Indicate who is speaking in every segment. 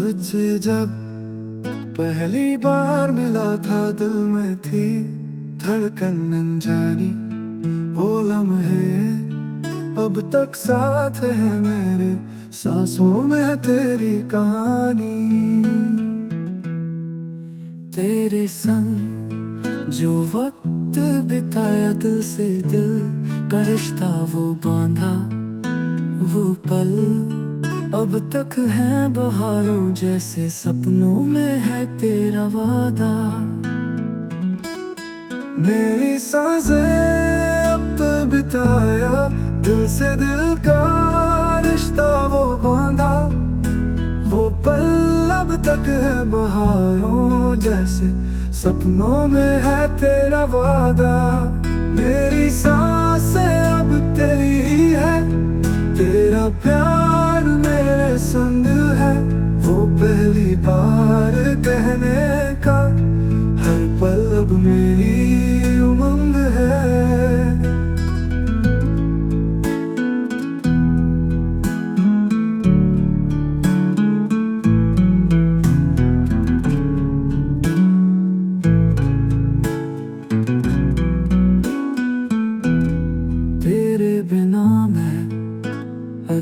Speaker 1: तुझसे जब पहली बार मिला था दिल में थी धड़कन अनजानी वो लम्हे अब तक साथ है मेरे सांसों में तेरी कहानी। तेरे संग जो वक्त बिताया दिल से दिल का रिश्ता वो बांधा, वो पल अब तक है बहारों जैसे सपनों में है तेरा वादा। मेरी साँसें अब तो बिताया, दिल से दिल का रिश्ता वो बांधा। वो पल अब तक है बहारों जैसे सपनों में है तेरा वादा। मेरी साँसें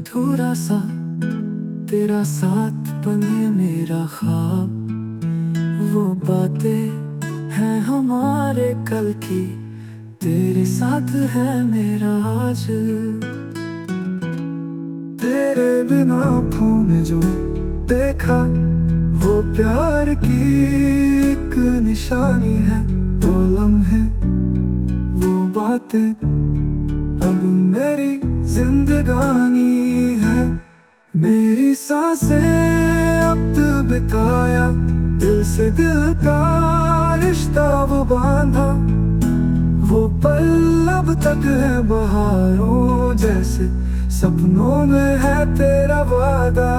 Speaker 1: अधूरा सा तेरा साथ बने मेरा ख्वाब। वो बातें हैं हमारे कल की, तेरे साथ है मेरा आज। तेरे बिना आँखों में जो देखा, वो प्यार की एक निशानी है। वो लम्हे, वो बातें, अब मेरी जिंदगानी मेरी साँसें अब बिताया दिल से दिल का रिश्ता वो बांधा। वो पल अब तक है बहारों जैसे, सपनों में है तेरा वादा।